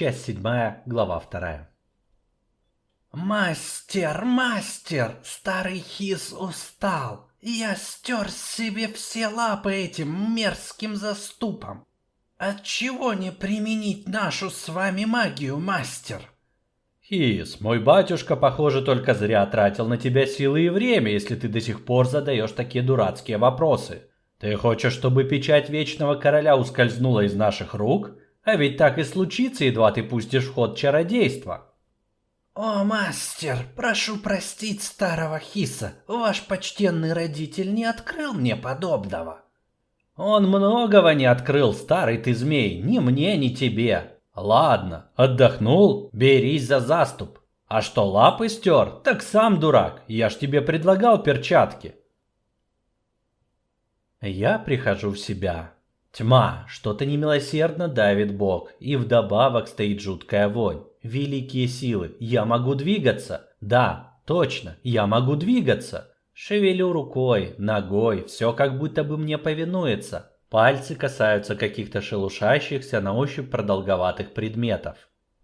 Часть 7, глава 2. «Мастер, мастер, старый хис устал. Я стер себе все лапы этим мерзким заступом. Отчего не применить нашу с вами магию, мастер?» Хис, мой батюшка, похоже, только зря тратил на тебя силы и время, если ты до сих пор задаешь такие дурацкие вопросы. Ты хочешь, чтобы печать Вечного Короля ускользнула из наших рук? А ведь так и случится, едва ты пустишь в ход чародейство. «О, мастер, прошу простить старого Хиса, ваш почтенный родитель не открыл мне подобного». «Он многого не открыл, старый ты змей, ни мне, ни тебе. Ладно, отдохнул, берись за заступ. А что лапы стер, так сам дурак, я ж тебе предлагал перчатки». Я прихожу в себя. Тьма, что-то немилосердно давит бок, и вдобавок стоит жуткая вонь. Великие силы, я могу двигаться. Да, точно, я могу двигаться. Шевелю рукой, ногой, все как будто бы мне повинуется. Пальцы касаются каких-то шелушащихся на ощупь продолговатых предметов.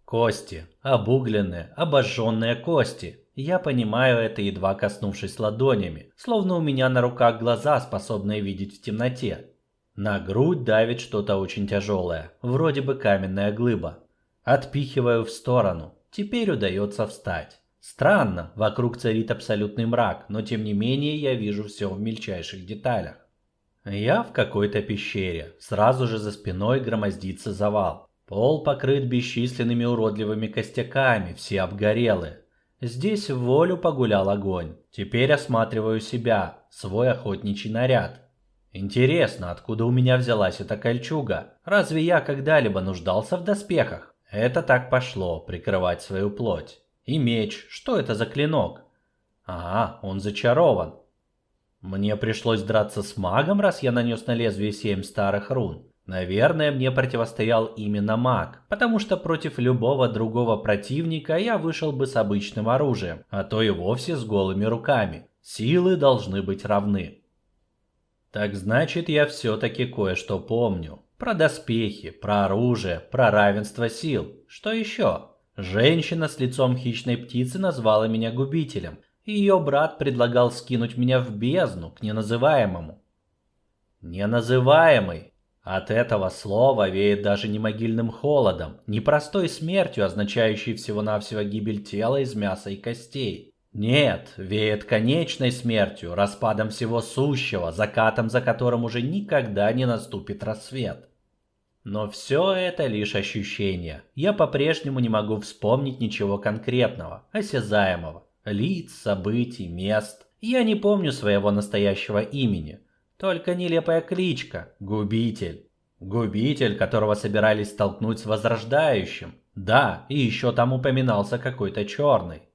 Кости, обугленные, обожженные кости. Я понимаю это, едва коснувшись ладонями, словно у меня на руках глаза, способные видеть в темноте. На грудь давит что-то очень тяжелое, вроде бы каменная глыба. Отпихиваю в сторону. Теперь удается встать. Странно, вокруг царит абсолютный мрак, но тем не менее я вижу все в мельчайших деталях. Я в какой-то пещере. Сразу же за спиной громоздится завал. Пол покрыт бесчисленными уродливыми костяками, все обгорелые. Здесь в волю погулял огонь. Теперь осматриваю себя, свой охотничий наряд. Интересно, откуда у меня взялась эта кольчуга? Разве я когда-либо нуждался в доспехах? Это так пошло, прикрывать свою плоть. И меч, что это за клинок? Ага, он зачарован. Мне пришлось драться с магом, раз я нанес на лезвие семь старых рун. Наверное, мне противостоял именно маг, потому что против любого другого противника я вышел бы с обычным оружием, а то и вовсе с голыми руками. Силы должны быть равны. Так значит, я все-таки кое-что помню. Про доспехи, про оружие, про равенство сил. Что еще? Женщина с лицом хищной птицы назвала меня губителем. Ее брат предлагал скинуть меня в бездну к неназываемому. Неназываемый. От этого слова веет даже не могильным холодом, не простой смертью, означающей всего-навсего гибель тела из мяса и костей. Нет, веет конечной смертью, распадом всего сущего, закатом за которым уже никогда не наступит рассвет. Но все это лишь ощущение. Я по-прежнему не могу вспомнить ничего конкретного, осязаемого. Лиц, событий, мест. Я не помню своего настоящего имени. Только нелепая кличка – Губитель. Губитель, которого собирались столкнуть с Возрождающим. Да, и еще там упоминался какой-то черный.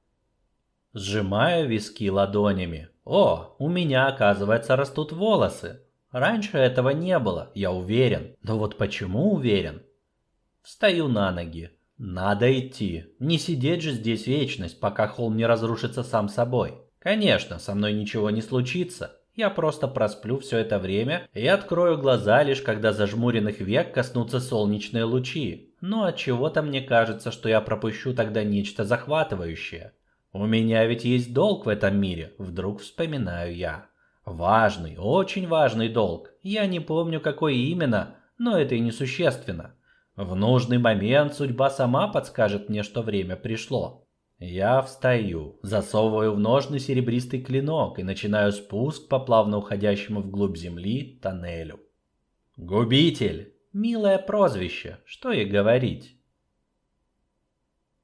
Сжимаю виски ладонями. О, у меня, оказывается, растут волосы. Раньше этого не было, я уверен. Но вот почему уверен? Встаю на ноги. Надо идти. Не сидеть же здесь вечность, пока холм не разрушится сам собой. Конечно, со мной ничего не случится. Я просто просплю все это время и открою глаза лишь когда зажмуренных век коснутся солнечные лучи. Но от чего-то мне кажется, что я пропущу тогда нечто захватывающее. У меня ведь есть долг в этом мире, вдруг вспоминаю я. Важный, очень важный долг. Я не помню, какой именно, но это и не существенно. В нужный момент судьба сама подскажет мне, что время пришло. Я встаю, засовываю в ножны серебристый клинок и начинаю спуск по плавно уходящему вглубь земли тоннелю. Губитель. Милое прозвище, что и говорить.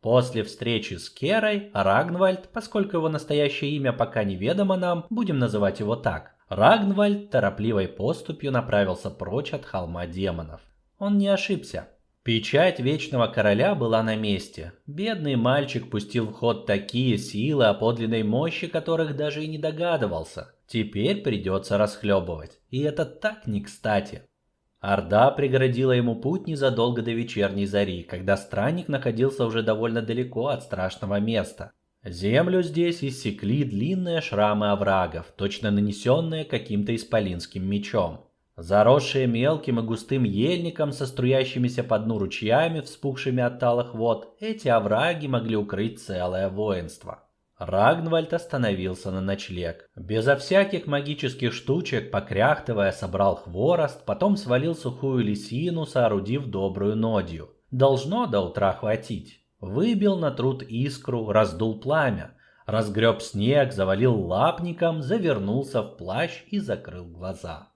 После встречи с Керой, Рагнвальд, поскольку его настоящее имя пока неведомо нам, будем называть его так, Рагнвальд торопливой поступью направился прочь от холма демонов. Он не ошибся. Печать Вечного Короля была на месте. Бедный мальчик пустил в ход такие силы, о подлинной мощи которых даже и не догадывался. Теперь придется расхлебывать. И это так не кстати. Орда преградила ему путь незадолго до вечерней зари, когда странник находился уже довольно далеко от страшного места. Землю здесь иссекли длинные шрамы оврагов, точно нанесенные каким-то исполинским мечом. Заросшие мелким и густым ельником со струящимися по дну ручьями, вспухшими от талых вод, эти овраги могли укрыть целое воинство. Рагнвальд остановился на ночлег. Безо всяких магических штучек, покряхтывая, собрал хворост, потом свалил сухую лисину, соорудив добрую нодью. Должно до утра хватить. Выбил на труд искру, раздул пламя. Разгреб снег, завалил лапником, завернулся в плащ и закрыл глаза.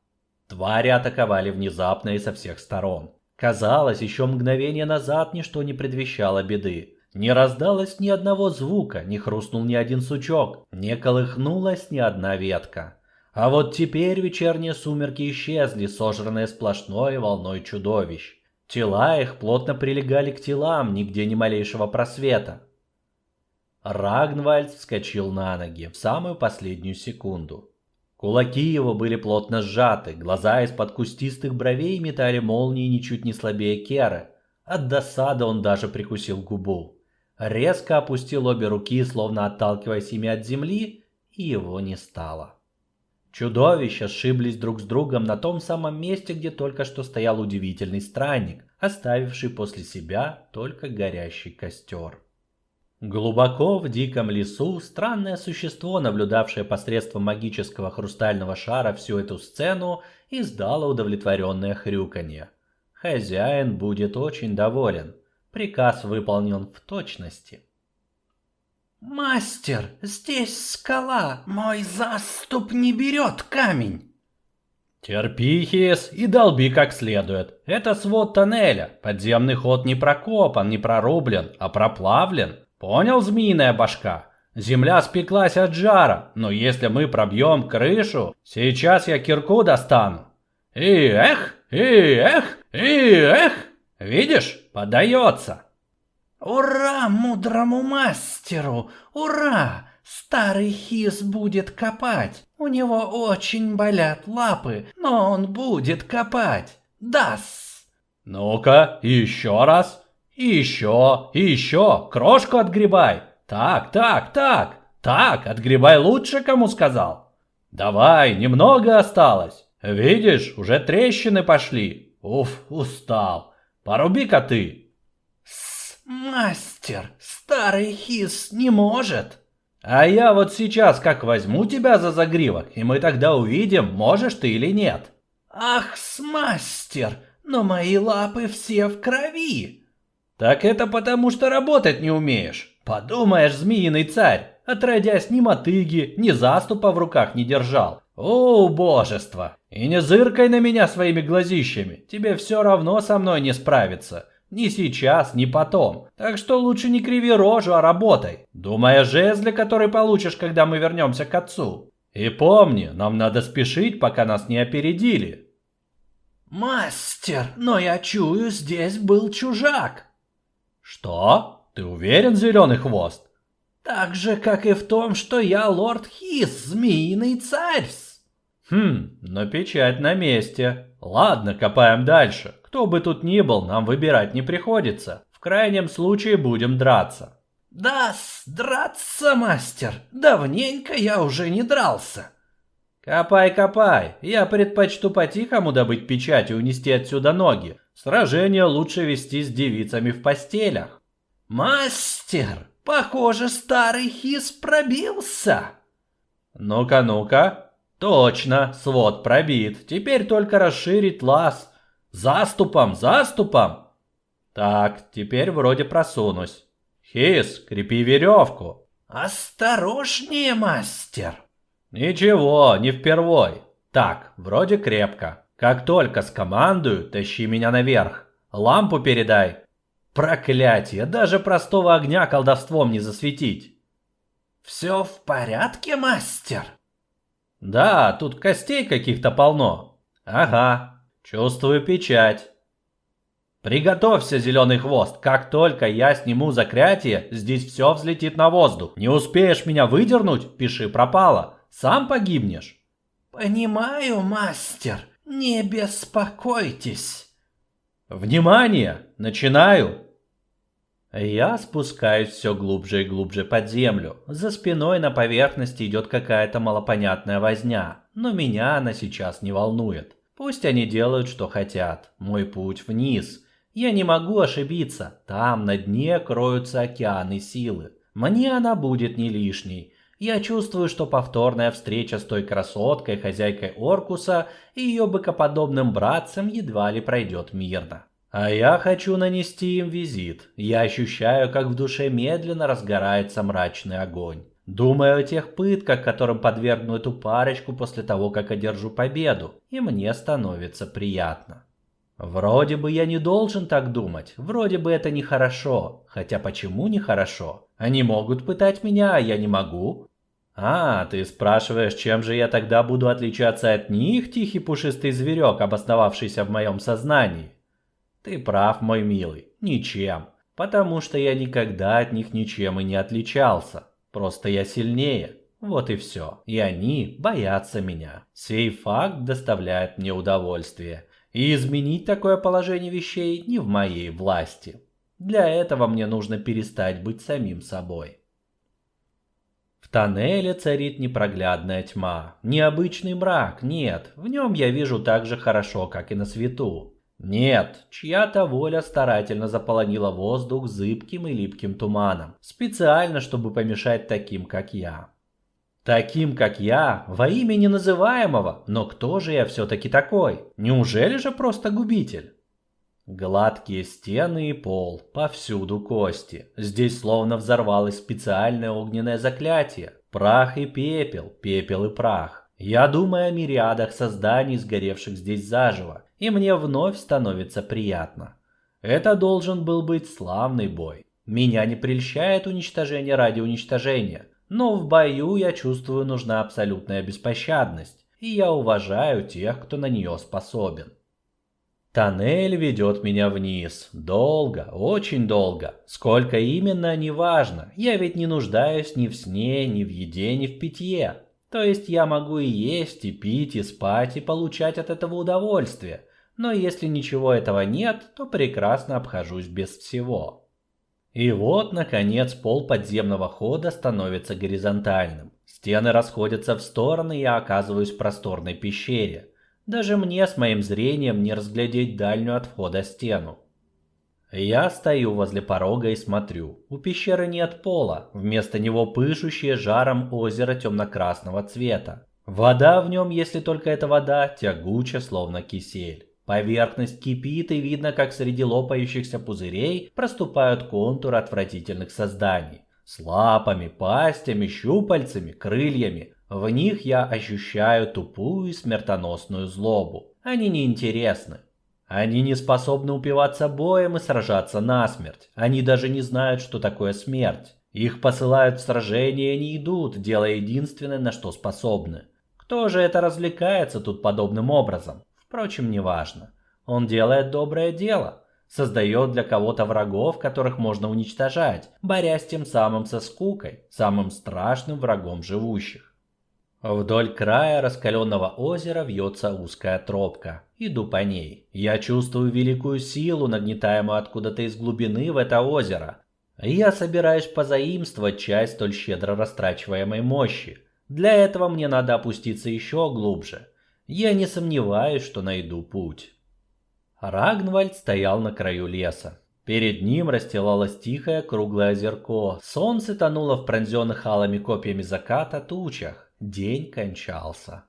Твари атаковали внезапно и со всех сторон. Казалось, еще мгновение назад ничто не предвещало беды. Не раздалось ни одного звука, не хрустнул ни один сучок, не колыхнулась ни одна ветка. А вот теперь вечерние сумерки исчезли, сожранные сплошной волной чудовищ. Тела их плотно прилегали к телам, нигде ни малейшего просвета. Рагнвальд вскочил на ноги в самую последнюю секунду. Кулаки его были плотно сжаты, глаза из-под кустистых бровей метали молнии ничуть не слабее Керы. От досады он даже прикусил губу. Резко опустил обе руки, словно отталкиваясь ими от земли, и его не стало. Чудовища сшиблись друг с другом на том самом месте, где только что стоял удивительный странник, оставивший после себя только горящий костер. Глубоко в диком лесу странное существо, наблюдавшее посредством магического хрустального шара всю эту сцену, издало удовлетворенное хрюканье. Хозяин будет очень доволен. Приказ выполнен в точности. «Мастер, здесь скала, мой заступ не берет камень!» «Терпи, Хис, и долби как следует. Это свод тоннеля. Подземный ход не прокопан, не прорублен, а проплавлен. Понял, змеиная башка? Земля спеклась от жара, но если мы пробьем крышу, сейчас я кирку достану. И эх, и эх, и эх, видишь, подается. Ура мудрому мастеру, ура! Старый хис будет копать. У него очень болят лапы, но он будет копать. Дас. Ну-ка, еще раз. Еще, еще, крошку отгребай. Так, так, так, так, отгребай лучше, кому сказал. Давай, немного осталось. Видишь, уже трещины пошли. Уф, устал. Поруби-ка ты. С мастер, старый хис не может. А я вот сейчас как возьму тебя за загривок, и мы тогда увидим, можешь ты или нет. Ах, мастер, но мои лапы все в крови. Так это потому, что работать не умеешь. Подумаешь, змеиный царь, отродясь ни мотыги, ни заступа в руках не держал. О, божество! И не зыркай на меня своими глазищами, тебе все равно со мной не справиться. Ни сейчас, ни потом. Так что лучше не криви рожу, а работай. Думай о жезле, который получишь, когда мы вернемся к отцу. И помни, нам надо спешить, пока нас не опередили. Мастер, но я чую, здесь был чужак. «Что? Ты уверен, зеленый хвост?» «Так же, как и в том, что я лорд Хис, змеиный царь «Хм, но печать на месте. Ладно, копаем дальше. Кто бы тут ни был, нам выбирать не приходится. В крайнем случае будем драться». «Да, драться, мастер. Давненько я уже не дрался». «Копай, копай. Я предпочту по-тихому добыть печать и унести отсюда ноги. Сражение лучше вести с девицами в постелях». «Мастер, похоже, старый хис пробился». «Ну-ка, ну-ка. Точно, свод пробит. Теперь только расширить лаз. Заступом, заступом». «Так, теперь вроде просунусь. Хис, крепи веревку». «Осторожнее, мастер!» «Ничего, не впервой. Так, вроде крепко. Как только скомандую, тащи меня наверх. Лампу передай. Проклятие, даже простого огня колдовством не засветить». «Все в порядке, мастер?» «Да, тут костей каких-то полно. Ага, чувствую печать». «Приготовься, зеленый хвост, как только я сниму заклятие, здесь все взлетит на воздух. Не успеешь меня выдернуть, пиши пропало. Сам погибнешь. Понимаю, мастер. Не беспокойтесь. Внимание! Начинаю! Я спускаюсь все глубже и глубже под землю. За спиной на поверхности идет какая-то малопонятная возня, но меня она сейчас не волнует. Пусть они делают, что хотят. Мой путь вниз. Я не могу ошибиться. Там, на дне, кроются океаны силы. Мне она будет не лишней. Я чувствую, что повторная встреча с той красоткой, хозяйкой Оркуса и ее быкоподобным братцем едва ли пройдет мирно. А я хочу нанести им визит. Я ощущаю, как в душе медленно разгорается мрачный огонь. Думаю о тех пытках, которым подвергну эту парочку после того, как одержу победу, и мне становится приятно. Вроде бы я не должен так думать, вроде бы это нехорошо, хотя почему нехорошо? Они могут пытать меня, а я не могу. А, ты спрашиваешь, чем же я тогда буду отличаться от них, тихий пушистый зверек, обосновавшийся в моем сознании? Ты прав, мой милый, ничем, потому что я никогда от них ничем и не отличался. Просто я сильнее. Вот и все. И они боятся меня. Сей факт доставляет мне удовольствие. И изменить такое положение вещей не в моей власти. Для этого мне нужно перестать быть самим собой. В тоннеле царит непроглядная тьма. Необычный мрак, нет, в нем я вижу так же хорошо, как и на свету. Нет, чья-то воля старательно заполонила воздух зыбким и липким туманом, специально, чтобы помешать таким, как я. Таким, как я, во имя неназываемого, но кто же я все-таки такой? Неужели же просто губитель? Гладкие стены и пол, повсюду кости. Здесь словно взорвалось специальное огненное заклятие. Прах и пепел, пепел и прах. Я думаю о мириадах созданий, сгоревших здесь заживо, и мне вновь становится приятно. Это должен был быть славный бой. Меня не прельщает уничтожение ради уничтожения, но в бою я чувствую нужна абсолютная беспощадность, и я уважаю тех, кто на нее способен. Тоннель ведет меня вниз. Долго, очень долго. Сколько именно, неважно. Я ведь не нуждаюсь ни в сне, ни в еде, ни в питье. То есть я могу и есть, и пить, и спать, и получать от этого удовольствие. Но если ничего этого нет, то прекрасно обхожусь без всего. И вот, наконец, пол подземного хода становится горизонтальным. Стены расходятся в стороны, и я оказываюсь в просторной пещере. Даже мне с моим зрением не разглядеть дальнюю от входа стену. Я стою возле порога и смотрю. У пещеры нет пола, вместо него пышущее жаром озеро темно-красного цвета. Вода в нем, если только это вода, тягуча, словно кисель. Поверхность кипит и видно, как среди лопающихся пузырей проступают контуры отвратительных созданий. С лапами, пастями, щупальцами, крыльями. В них я ощущаю тупую и смертоносную злобу. Они неинтересны. Они не способны упиваться боем и сражаться насмерть. Они даже не знают, что такое смерть. Их посылают в сражение и не идут, делая единственное, на что способны. Кто же это развлекается тут подобным образом? Впрочем, неважно. Он делает доброе дело. Создает для кого-то врагов, которых можно уничтожать, борясь тем самым со скукой, самым страшным врагом живущих. Вдоль края раскаленного озера вьется узкая тропка. Иду по ней. Я чувствую великую силу, нагнетаемую откуда-то из глубины в это озеро. Я собираюсь позаимствовать часть столь щедро растрачиваемой мощи. Для этого мне надо опуститься еще глубже. Я не сомневаюсь, что найду путь. Рагнвальд стоял на краю леса. Перед ним расстилалось тихое круглое озерко. Солнце тонуло в пронзенных алыми копьями заката тучах. День кончался.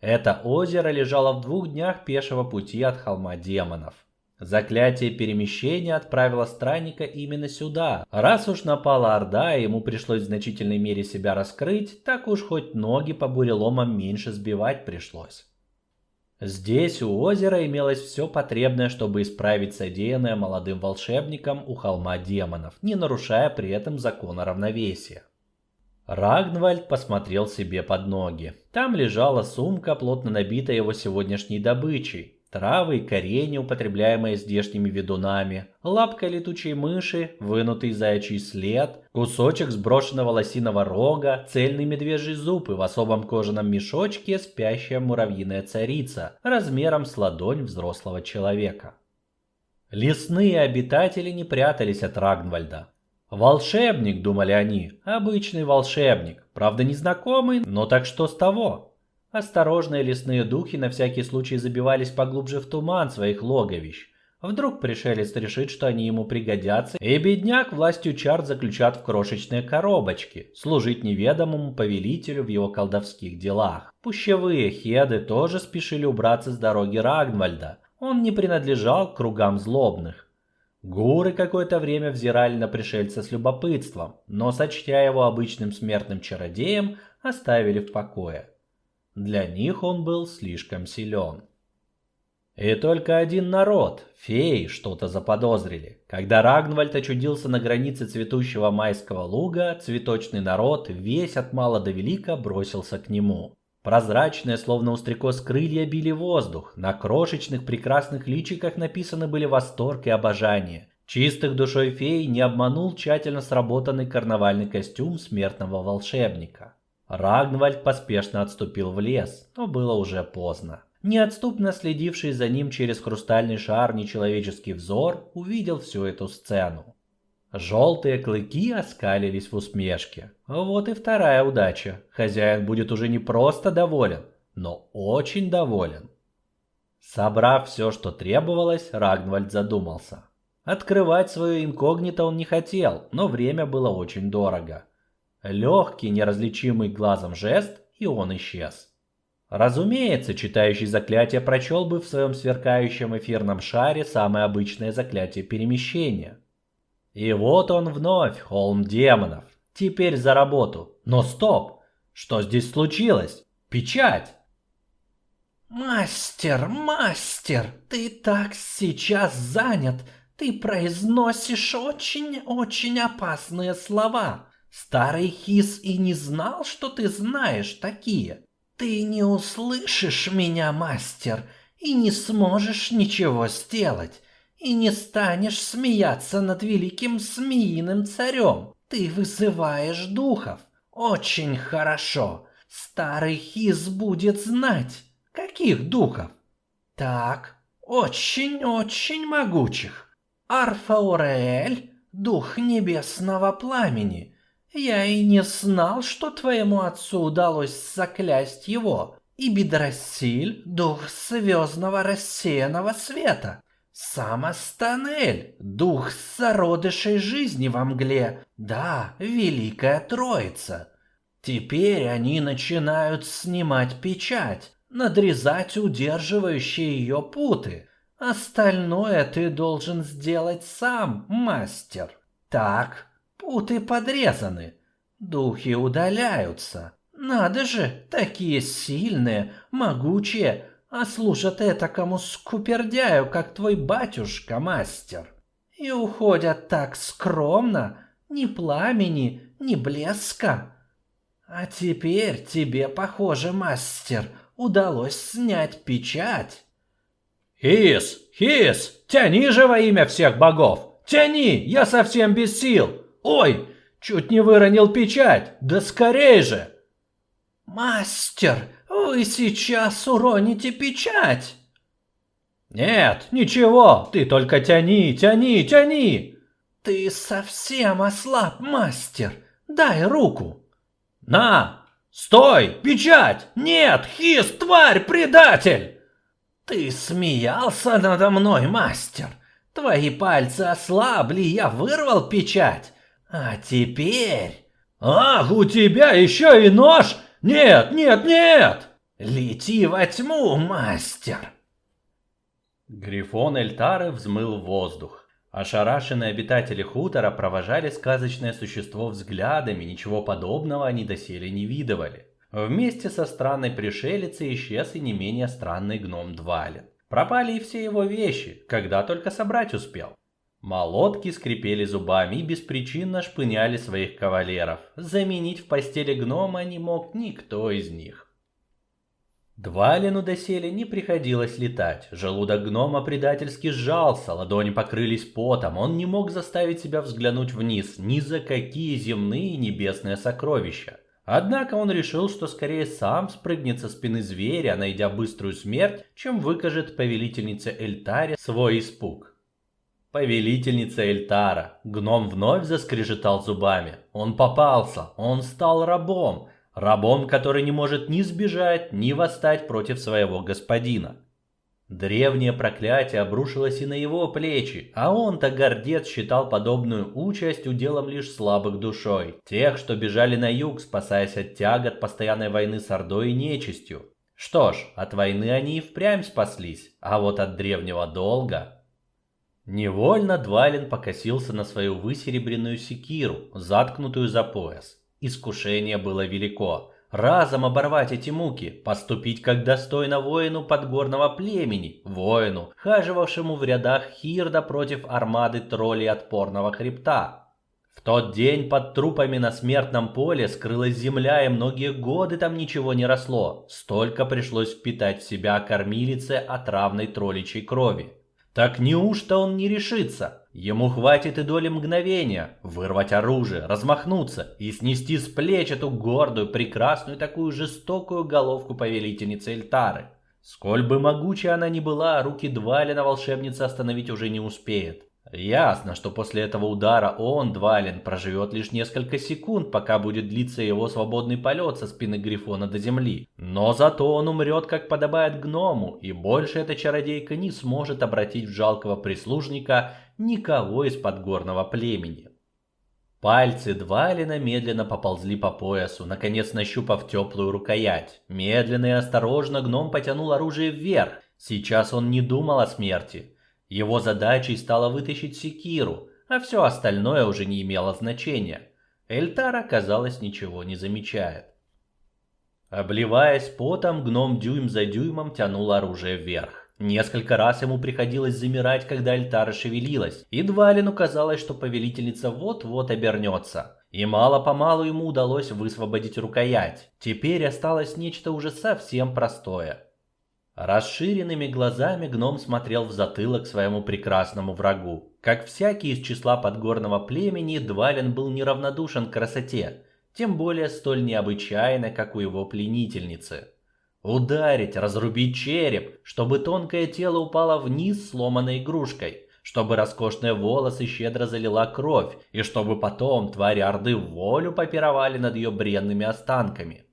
Это озеро лежало в двух днях пешего пути от холма демонов. Заклятие перемещения отправило странника именно сюда. Раз уж напала Орда, и ему пришлось в значительной мере себя раскрыть, так уж хоть ноги по буреломам меньше сбивать пришлось. Здесь у озера имелось все потребное, чтобы исправить содеянное молодым волшебником у холма демонов, не нарушая при этом закона равновесия. Рагнвальд посмотрел себе под ноги. Там лежала сумка, плотно набитая его сегодняшней добычей. Травы и коренья, употребляемые здешними ведунами, лапка летучей мыши, вынутый заячий след, кусочек сброшенного лосиного рога, цельный медвежий зуб и в особом кожаном мешочке спящая муравьиная царица, размером с ладонь взрослого человека. Лесные обитатели не прятались от Рагнвальда. Волшебник, думали они, обычный волшебник, правда незнакомый, но так что с того? Осторожные лесные духи на всякий случай забивались поглубже в туман своих логовищ. Вдруг пришелец решит, что они ему пригодятся, и бедняк властью чар заключат в крошечные коробочки, служить неведомому повелителю в его колдовских делах. Пущевые хеды тоже спешили убраться с дороги Рагнвальда. Он не принадлежал к кругам злобных. Гуры какое-то время взирали на пришельца с любопытством, но, сочтя его обычным смертным чародеем, оставили в покое. Для них он был слишком силен. И только один народ, феи, что-то заподозрили. Когда Рагнвальд очудился на границе цветущего майского луга, цветочный народ весь от мала до велика бросился к нему. Прозрачные, словно у крылья, били воздух. На крошечных прекрасных личиках написаны были восторг и обожание. Чистых душой феи не обманул тщательно сработанный карнавальный костюм смертного волшебника. Рагнвальд поспешно отступил в лес, но было уже поздно. Неотступно следивший за ним через хрустальный шар нечеловеческий взор увидел всю эту сцену. Желтые клыки оскалились в усмешке. Вот и вторая удача. Хозяин будет уже не просто доволен, но очень доволен. Собрав все, что требовалось, Рагнвальд задумался. Открывать свое инкогнито он не хотел, но время было очень дорого. Легкий, неразличимый глазом жест, и он исчез. Разумеется, читающий заклятие прочел бы в своем сверкающем эфирном шаре самое обычное заклятие перемещения. И вот он вновь, холм демонов. Теперь за работу. Но стоп! Что здесь случилось? Печать! «Мастер, мастер, ты так сейчас занят, ты произносишь очень-очень опасные слова. Старый Хис и не знал, что ты знаешь такие. Ты не услышишь меня, мастер, и не сможешь ничего сделать, и не станешь смеяться над великим змеиным царем. Ты вызываешь духов. Очень хорошо. Старый Хиз будет знать, каких духов. Так, очень-очень могучих. Арфаурель, дух небесного пламени, я и не знал, что твоему отцу удалось заклясть его. И Бедрасиль, дух звездного рассеянного света. Сам Астанель, дух зародышей жизни во мгле. Да, Великая Троица. Теперь они начинают снимать печать, надрезать удерживающие ее путы. Остальное ты должен сделать сам, мастер. Так, Путы подрезаны, духи удаляются. Надо же, такие сильные, могучие, а служат этакому скупердяю, как твой батюшка-мастер. И уходят так скромно, ни пламени, ни блеска. А теперь тебе, похоже, мастер, удалось снять печать. Хис, Хис, тяни же во имя всех богов! Тяни, я совсем без сил! Ой, чуть не выронил печать, да скорей же! Мастер, вы сейчас уроните печать. Нет, ничего, ты только тяни, тяни, тяни. Ты совсем ослаб, мастер, дай руку. На, стой, печать, нет, хис, тварь, предатель. Ты смеялся надо мной, мастер. Твои пальцы ослабли, я вырвал печать. А теперь... Ах, у тебя еще и нож? Нет, нет, нет! Лети во тьму, мастер! Грифон Эльтары взмыл в воздух. Ошарашенные обитатели хутора провожали сказочное существо взглядами, ничего подобного они доселе не видывали. Вместе со странной пришелицей исчез и не менее странный гном Двалин. Пропали и все его вещи, когда только собрать успел. Молотки скрипели зубами и беспричинно шпыняли своих кавалеров. Заменить в постели гнома не мог никто из них. Двалину доселе не приходилось летать. Желудок гнома предательски сжался, ладони покрылись потом. Он не мог заставить себя взглянуть вниз ни за какие земные и небесные сокровища. Однако он решил, что скорее сам спрыгнет со спины зверя, найдя быструю смерть, чем выкажет повелительнице Эльтаре свой испуг. Повелительница Эльтара. Гном вновь заскрежетал зубами. Он попался, он стал рабом. рабом, который не может ни сбежать, ни восстать против своего господина. Древнее проклятие обрушилось и на его плечи, а он-то гордец считал подобную участь уделом лишь слабых душой, тех, что бежали на юг, спасаясь от тягот постоянной войны с Ордой и нечистью. Что ж, от войны они и впрямь спаслись, а вот от древнего долга... Невольно Двалин покосился на свою высеребренную секиру, заткнутую за пояс. Искушение было велико разом оборвать эти муки, поступить как достойно воину подгорного племени, воину, хаживавшему в рядах Хирда против армады троллей отпорного хребта. В тот день под трупами на смертном поле скрылась земля, и многие годы там ничего не росло. Столько пришлось впитать в себя кормилице отравной тролличьей крови. Так неужто он не решится? Ему хватит и доли мгновения вырвать оружие, размахнуться и снести с плеч эту гордую, прекрасную, такую жестокую головку повелительницы Эльтары. Сколь бы могучей она ни была, руки Двалина волшебница остановить уже не успеет. Ясно, что после этого удара он, Двалин, проживет лишь несколько секунд, пока будет длиться его свободный полет со спины Грифона до земли. Но зато он умрет, как подобает гному, и больше эта чародейка не сможет обратить в жалкого прислужника никого из подгорного племени. Пальцы Двалина медленно поползли по поясу, наконец нащупав теплую рукоять. Медленно и осторожно гном потянул оружие вверх. Сейчас он не думал о смерти. Его задачей стало вытащить секиру, а все остальное уже не имело значения. Эльтара, казалось, ничего не замечает. Обливаясь потом, гном дюйм за дюймом тянул оружие вверх. Несколько раз ему приходилось замирать, когда Эльтара шевелилась, и Двалину казалось, что повелительница вот-вот обернется. И мало-помалу ему удалось высвободить рукоять. Теперь осталось нечто уже совсем простое. Расширенными глазами гном смотрел в затылок своему прекрасному врагу. Как всякий из числа подгорного племени, Двалин был неравнодушен к красоте, тем более столь необычайной, как у его пленительницы. Ударить, разрубить череп, чтобы тонкое тело упало вниз сломанной игрушкой, чтобы роскошные волосы щедро залила кровь, и чтобы потом твари Орды волю попировали над ее бренными останками.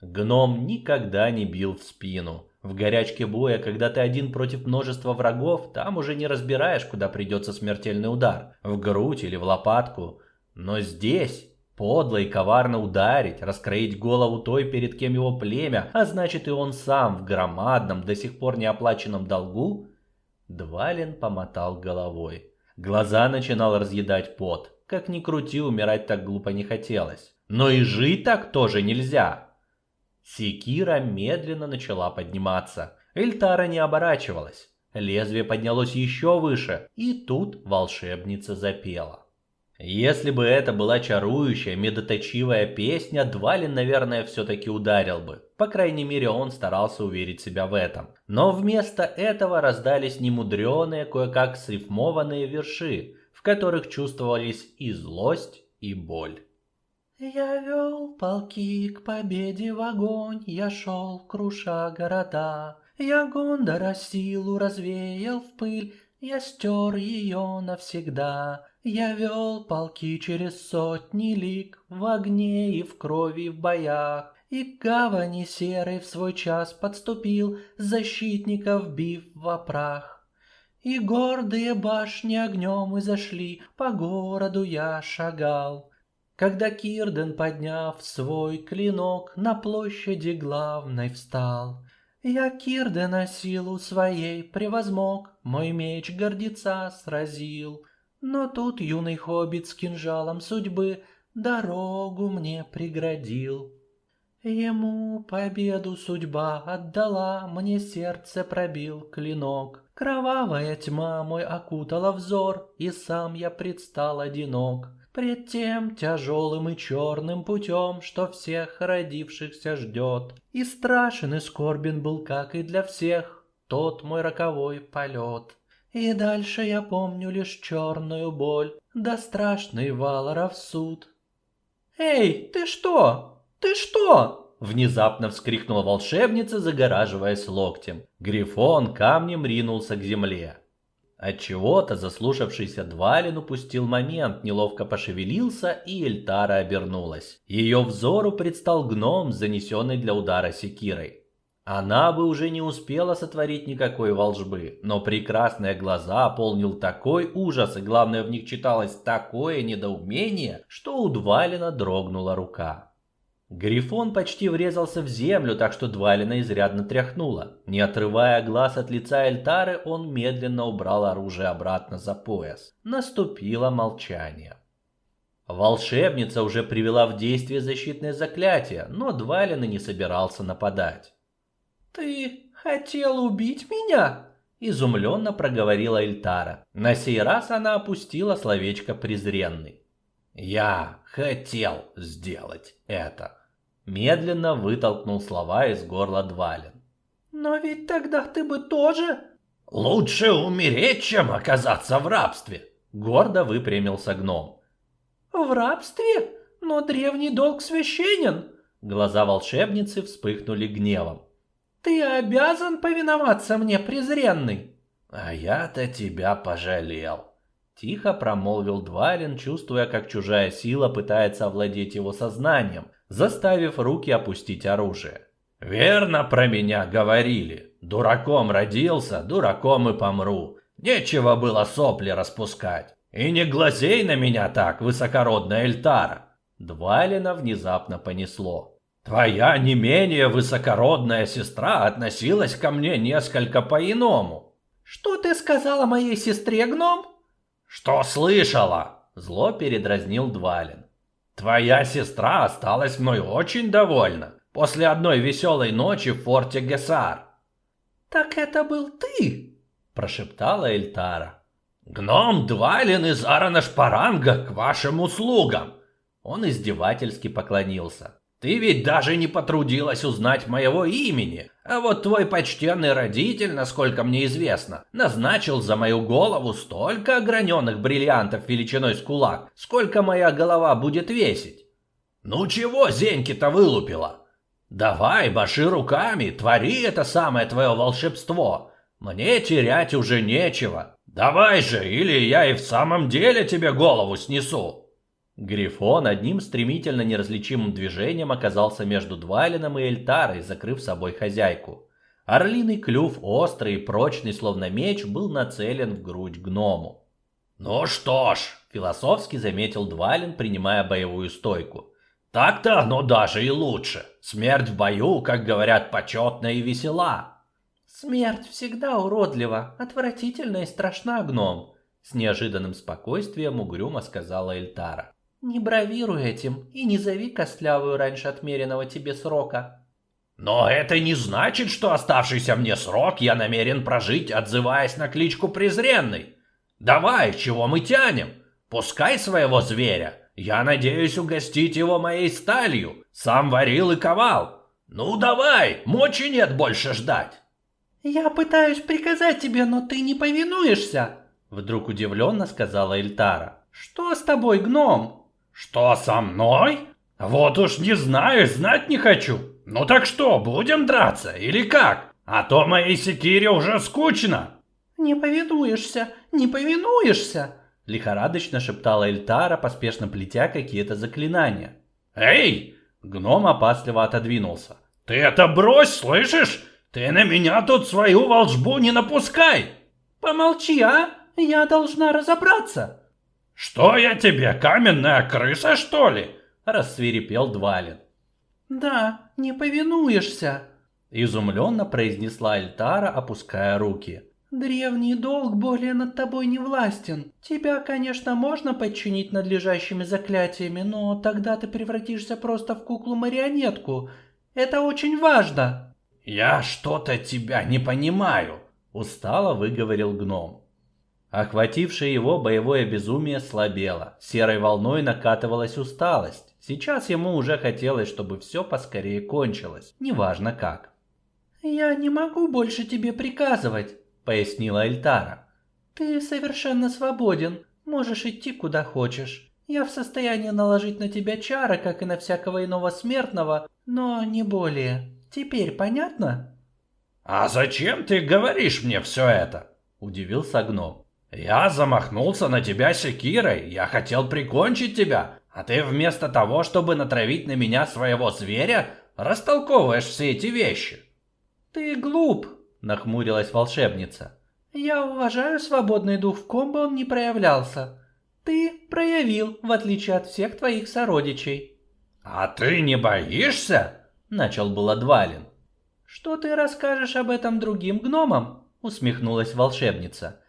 Гном никогда не бил в спину, в горячке боя, когда ты один против множества врагов, там уже не разбираешь, куда придется смертельный удар, в грудь или в лопатку. Но здесь подло и коварно ударить, раскроить голову той, перед кем его племя, а значит и он сам в громадном, до сих пор неоплаченном долгу? Двалин помотал головой. Глаза начинал разъедать пот. Как ни крути, умирать так глупо не хотелось. Но и жить так тоже нельзя. Секира медленно начала подниматься. Эльтара не оборачивалась. Лезвие поднялось еще выше, и тут волшебница запела. Если бы это была чарующая, медоточивая песня, Двалин, наверное, все-таки ударил бы. По крайней мере, он старался уверить себя в этом. Но вместо этого раздались немудреные, кое-как срифмованные верши, в которых чувствовались и злость, и боль. Я вел полки к победе в огонь, Я шел, круша города. Я Гондора силу развеял в пыль, Я стер ее навсегда. Я вел полки через сотни лик, В огне и в крови в боях. И к гавани серой в свой час подступил, Защитников бив во прах. И гордые башни огнем изошли, По городу я шагал. Когда Кирден, подняв свой клинок, На площади главной встал. Я Кирдена силу своей превозмог, Мой меч гордеца сразил. Но тут юный хоббит с кинжалом судьбы Дорогу мне преградил. Ему победу судьба отдала, Мне сердце пробил клинок. Кровавая тьма мой окутала взор, И сам я предстал одинок. Пред тем тяжелым и черным путем, Что всех родившихся ждет. И страшен и скорбен был, как и для всех, Тот мой роковой полет. И дальше я помню лишь черную боль, Да страшный Валоров суд. «Эй, ты что? Ты что?» Внезапно вскрикнула волшебница, загораживаясь локтем. Грифон камнем ринулся к земле. Отчего-то заслушавшийся Двалин упустил момент, неловко пошевелился, и Эльтара обернулась. Ее взору предстал гном, занесенный для удара секирой. Она бы уже не успела сотворить никакой волжбы, но прекрасные глаза полнил такой ужас, и главное в них читалось такое недоумение, что у Двалина дрогнула рука. Грифон почти врезался в землю, так что Двалина изрядно тряхнуло. Не отрывая глаз от лица Эльтары, он медленно убрал оружие обратно за пояс. Наступило молчание. Волшебница уже привела в действие защитное заклятие, но Двалина не собирался нападать. «Ты хотел убить меня?» Изумленно проговорила Эльтара. На сей раз она опустила словечко презренный. «Я хотел сделать это», Медленно вытолкнул слова из горла Двалин. «Но ведь тогда ты бы тоже...» «Лучше умереть, чем оказаться в рабстве!» Гордо выпрямился гном. «В рабстве? Но древний долг священен!» Глаза волшебницы вспыхнули гневом. «Ты обязан повиноваться мне, презренный!» «А я-то тебя пожалел!» Тихо промолвил Двалин, чувствуя, как чужая сила пытается овладеть его сознанием, заставив руки опустить оружие. «Верно про меня говорили. Дураком родился, дураком и помру. Нечего было сопли распускать. И не глазей на меня так, высокородная Эльтара!» Двалина внезапно понесло. «Твоя не менее высокородная сестра относилась ко мне несколько по-иному». «Что ты сказала моей сестре, гном?» «Что слышала?» Зло передразнил Двалин. Твоя сестра осталась мной очень довольна после одной веселой ночи в форте Гесар. Так это был ты, прошептала Эльтара. Гном Двалин из Аранашпаранга к вашим услугам. Он издевательски поклонился. Ты ведь даже не потрудилась узнать моего имени, а вот твой почтенный родитель, насколько мне известно, назначил за мою голову столько ограненных бриллиантов величиной с кулак, сколько моя голова будет весить. Ну чего зеньки-то вылупила? Давай, баши руками, твори это самое твое волшебство. Мне терять уже нечего. Давай же, или я и в самом деле тебе голову снесу. Грифон одним стремительно неразличимым движением оказался между Двалином и Эльтарой, закрыв собой хозяйку. Орлиный клюв, острый и прочный, словно меч, был нацелен в грудь гному. «Ну что ж», — философски заметил Двалин, принимая боевую стойку. «Так-то оно даже и лучше. Смерть в бою, как говорят, почетная и весела». «Смерть всегда уродлива, отвратительна и страшна, гном», — с неожиданным спокойствием угрюмо сказала Эльтара. Не бравируй этим и не зови костлявую раньше отмеренного тебе срока. Но это не значит, что оставшийся мне срок я намерен прожить, отзываясь на кличку презренный. Давай, чего мы тянем? Пускай своего зверя. Я надеюсь угостить его моей сталью. Сам варил и ковал. Ну давай, мочи нет больше ждать. Я пытаюсь приказать тебе, но ты не повинуешься. Вдруг удивленно сказала Эльтара. Что с тобой, гном? «Что со мной? Вот уж не знаю, знать не хочу. Ну так что, будем драться или как? А то моей секире уже скучно». «Не повинуешься, не повинуешься!» Лихорадочно шептала Эльтара, поспешно плетя какие-то заклинания. «Эй!» Гном опасливо отодвинулся. «Ты это брось, слышишь? Ты на меня тут свою волшбу не напускай!» «Помолчи, а! Я должна разобраться!» «Что я тебе, каменная крыса, что ли?» – рассвирепел Двалин. «Да, не повинуешься», – изумленно произнесла Альтара, опуская руки. «Древний долг более над тобой не властен. Тебя, конечно, можно подчинить надлежащими заклятиями, но тогда ты превратишься просто в куклу-марионетку. Это очень важно». «Я что-то тебя не понимаю», – устало выговорил гном. Охватившее его боевое безумие слабело, серой волной накатывалась усталость. Сейчас ему уже хотелось, чтобы все поскорее кончилось, неважно как. «Я не могу больше тебе приказывать», — пояснила Эльтара. «Ты совершенно свободен, можешь идти куда хочешь. Я в состоянии наложить на тебя чары, как и на всякого иного смертного, но не более. Теперь понятно?» «А зачем ты говоришь мне все это?» – удивился гном. Я замахнулся на тебя секирой, я хотел прикончить тебя, а ты вместо того, чтобы натравить на меня своего зверя, растолковываешь все эти вещи. Ты глуп, нахмурилась волшебница. Я уважаю свободный дух, в ком бы он ни проявлялся. Ты проявил, в отличие от всех твоих сородичей. А ты не боишься? Начал было Двалин. Что ты расскажешь об этом другим гномам? Усмехнулась волшебница.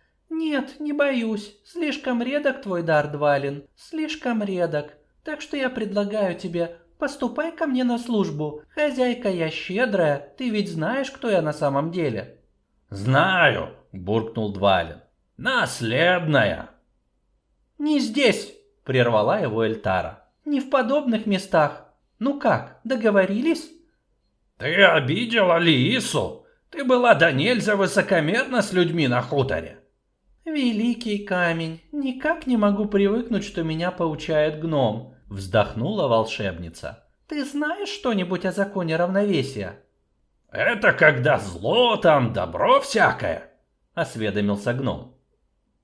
Нет, не боюсь. Слишком редок твой дар, Двалин. Слишком редок. Так что я предлагаю тебе, поступай ко мне на службу. Хозяйка я щедрая, ты ведь знаешь, кто я на самом деле. Знаю, буркнул Двалин. Наследная. Не здесь, прервала его Эльтара. Не в подобных местах. Ну как, договорились? Ты обидела Лиису. Ты была до нельзя высокомерна с людьми на хуторе. Великий камень, никак не могу привыкнуть, что меня поучает гном, вздохнула волшебница. Ты знаешь что-нибудь о законе равновесия? Это когда зло там, добро всякое, осведомился гном.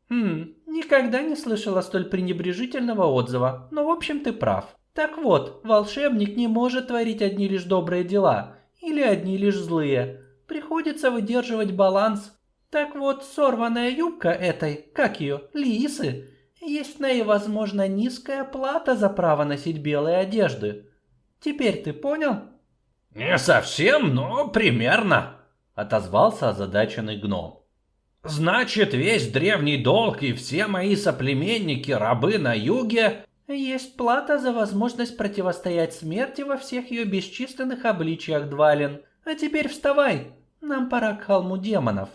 Хм, никогда не слышала столь пренебрежительного отзыва, но в общем ты прав. Так вот, волшебник не может творить одни лишь добрые дела или одни лишь злые. Приходится выдерживать баланс. Так вот, сорванная юбка этой, как ее, лисы, есть наивозможно низкая плата за право носить белые одежды. Теперь ты понял? Не совсем, но примерно, отозвался озадаченный гном. Значит, весь древний долг и все мои соплеменники, рабы на юге... Есть плата за возможность противостоять смерти во всех ее бесчисленных обличиях, Двалин. А теперь вставай, нам пора к холму демонов.